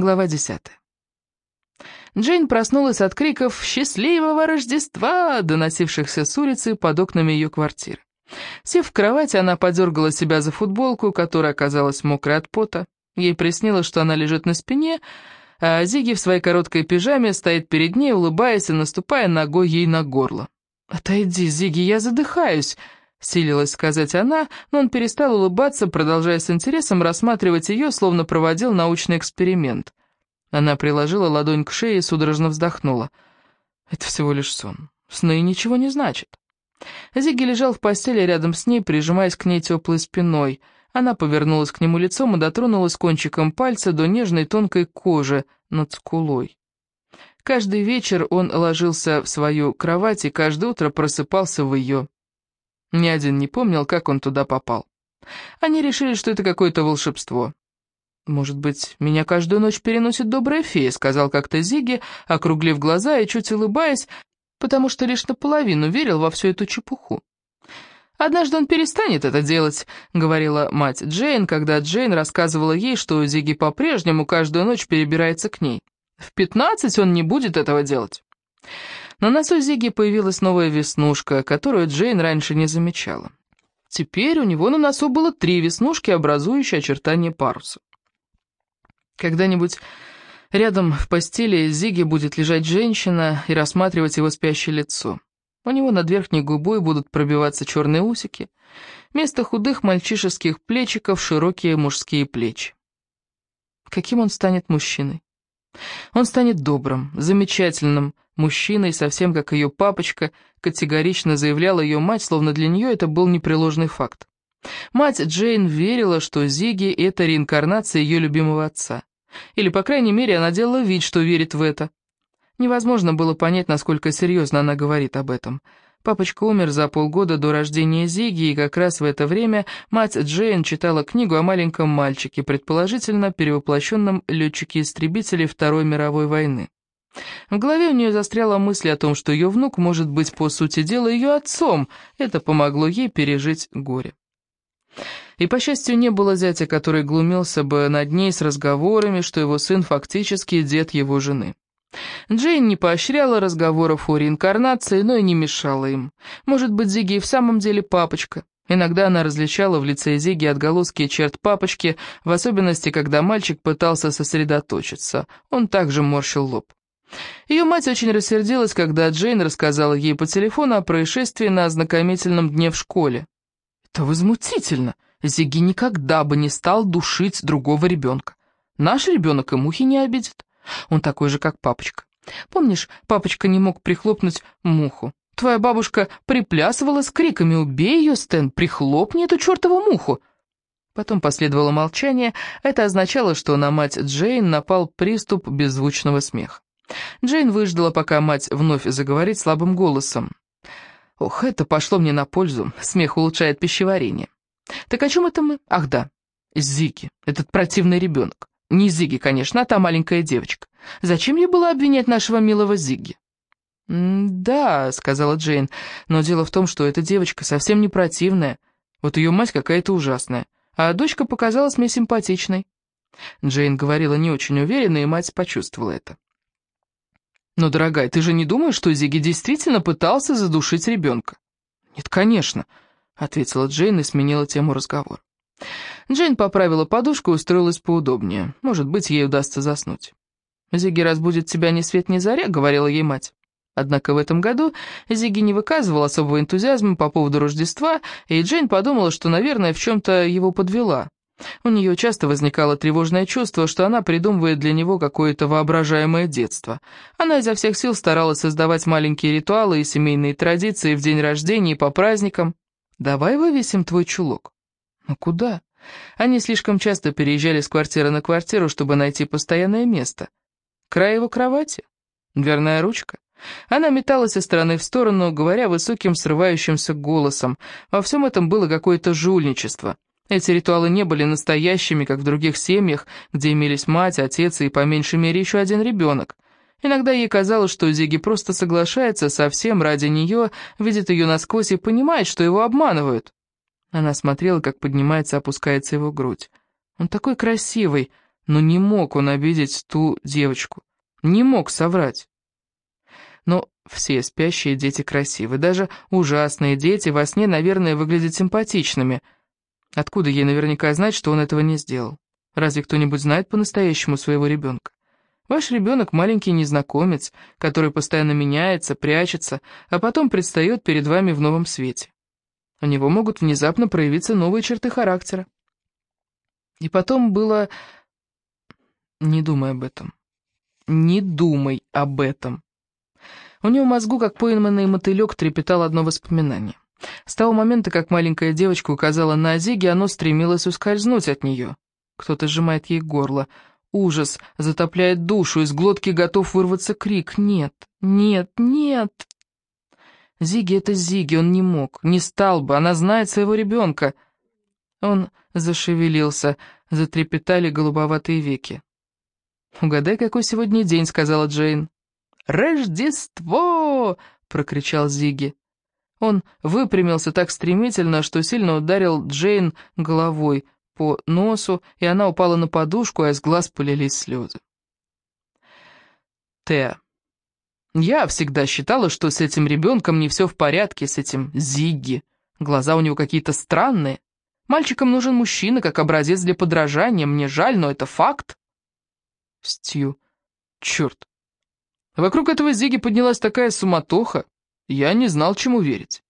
Глава 10. Джейн проснулась от криков «Счастливого Рождества!», доносившихся с улицы под окнами ее квартиры. Сев в кровати, она подергала себя за футболку, которая оказалась мокрой от пота. Ей приснилось, что она лежит на спине, а Зиги в своей короткой пижаме стоит перед ней, улыбаясь и наступая ногой ей на горло. «Отойди, Зиги, я задыхаюсь!» — силилась сказать она, но он перестал улыбаться, продолжая с интересом рассматривать ее, словно проводил научный эксперимент. Она приложила ладонь к шее и судорожно вздохнула. «Это всего лишь сон. Сны ничего не значат». Зиги лежал в постели рядом с ней, прижимаясь к ней теплой спиной. Она повернулась к нему лицом и дотронулась кончиком пальца до нежной тонкой кожи над скулой. Каждый вечер он ложился в свою кровать и каждое утро просыпался в ее. Ни один не помнил, как он туда попал. Они решили, что это какое-то волшебство. «Может быть, меня каждую ночь переносит добрая фея», — сказал как-то Зиги, округлив глаза и чуть улыбаясь, потому что лишь наполовину верил во всю эту чепуху. «Однажды он перестанет это делать», — говорила мать Джейн, когда Джейн рассказывала ей, что Зиги по-прежнему каждую ночь перебирается к ней. «В пятнадцать он не будет этого делать». На носу Зиги появилась новая веснушка, которую Джейн раньше не замечала. Теперь у него на носу было три веснушки, образующие очертания паруса. Когда-нибудь рядом в постели Зиги будет лежать женщина и рассматривать его спящее лицо. У него над верхней губой будут пробиваться черные усики. Вместо худых мальчишеских плечиков широкие мужские плечи. Каким он станет мужчиной? Он станет добрым, замечательным мужчиной, совсем как ее папочка, категорично заявляла ее мать, словно для нее это был непреложный факт. Мать Джейн верила, что Зиги — это реинкарнация ее любимого отца. Или, по крайней мере, она делала вид, что верит в это. Невозможно было понять, насколько серьезно она говорит об этом. Папочка умер за полгода до рождения Зиги, и как раз в это время мать Джейн читала книгу о маленьком мальчике, предположительно перевоплощенном летчике-истребителе Второй мировой войны. В голове у нее застряла мысль о том, что ее внук может быть, по сути дела, ее отцом. Это помогло ей пережить горе. И, по счастью, не было зятя, который глумился бы над ней с разговорами, что его сын фактически дед его жены. Джейн не поощряла разговоров о реинкарнации, но и не мешала им. Может быть, Зиги и в самом деле папочка. Иногда она различала в лице Зиги отголоски черт папочки, в особенности, когда мальчик пытался сосредоточиться. Он также морщил лоб. Ее мать очень рассердилась, когда Джейн рассказала ей по телефону о происшествии на ознакомительном дне в школе. «Это возмутительно! Зиги никогда бы не стал душить другого ребенка. Наш ребенок и мухи не обидит. Он такой же, как папочка. Помнишь, папочка не мог прихлопнуть муху? Твоя бабушка приплясывала с криками «Убей ее, Стэн! Прихлопни эту чертову муху!» Потом последовало молчание. Это означало, что на мать Джейн напал приступ беззвучного смеха. Джейн выждала, пока мать вновь заговорит слабым голосом. «Ох, это пошло мне на пользу. Смех улучшает пищеварение. Так о чем это мы? Ах да, Зиги, этот противный ребенок. Не Зиги, конечно, а та маленькая девочка. Зачем ей было обвинять нашего милого Зиги?» «Да», — сказала Джейн, — «но дело в том, что эта девочка совсем не противная. Вот ее мать какая-то ужасная, а дочка показалась мне симпатичной». Джейн говорила не очень уверенно, и мать почувствовала это. «Но, дорогая, ты же не думаешь, что Зиги действительно пытался задушить ребенка?» «Нет, конечно», — ответила Джейн и сменила тему разговора. Джейн поправила подушку и устроилась поудобнее. Может быть, ей удастся заснуть. «Зиги разбудит тебя ни свет ни заря», — говорила ей мать. Однако в этом году Зиги не выказывал особого энтузиазма по поводу Рождества, и Джейн подумала, что, наверное, в чем-то его подвела. У нее часто возникало тревожное чувство, что она придумывает для него какое-то воображаемое детство. Она изо всех сил старалась создавать маленькие ритуалы и семейные традиции в день рождения и по праздникам. «Давай вывесим твой чулок». «Ну куда?» Они слишком часто переезжали с квартиры на квартиру, чтобы найти постоянное место. Край его кровати? Дверная ручка? Она металась из стороны в сторону, говоря высоким срывающимся голосом. Во всем этом было какое-то жульничество. Эти ритуалы не были настоящими, как в других семьях, где имелись мать, отец и по меньшей мере еще один ребенок. Иногда ей казалось, что Зиги просто соглашается со всем ради нее, видит ее насквозь и понимает, что его обманывают. Она смотрела, как поднимается опускается его грудь. Он такой красивый, Но не мог он обидеть ту девочку. Не мог соврать. Но все спящие дети красивы. Даже ужасные дети во сне, наверное, выглядят симпатичными. Откуда ей наверняка знать, что он этого не сделал? Разве кто-нибудь знает по-настоящему своего ребенка? Ваш ребенок маленький незнакомец, который постоянно меняется, прячется, а потом предстает перед вами в новом свете. У него могут внезапно проявиться новые черты характера. И потом было... Не думай об этом. Не думай об этом. У него в мозгу, как пойманный мотылек, трепетал одно воспоминание. С того момента, как маленькая девочка указала на Азиги, оно стремилось ускользнуть от нее. Кто-то сжимает ей горло. Ужас затопляет душу, из глотки готов вырваться крик. «Нет, нет, нет!» Зиги — это Зиги, он не мог, не стал бы, она знает своего ребенка. Он зашевелился, затрепетали голубоватые веки. «Угадай, какой сегодня день», — сказала Джейн. «Рождество!» — прокричал Зиги. Он выпрямился так стремительно, что сильно ударил Джейн головой по носу, и она упала на подушку, а из глаз полились слезы. Теа. Я всегда считала, что с этим ребенком не все в порядке, с этим Зигги. Глаза у него какие-то странные. Мальчикам нужен мужчина, как образец для подражания. Мне жаль, но это факт. Стью. Черт. Вокруг этого Зиги поднялась такая суматоха. Я не знал, чему верить.